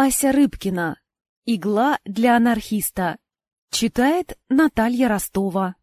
Ася Рыбкина. Игла для анархиста. Читает Наталья Ростова.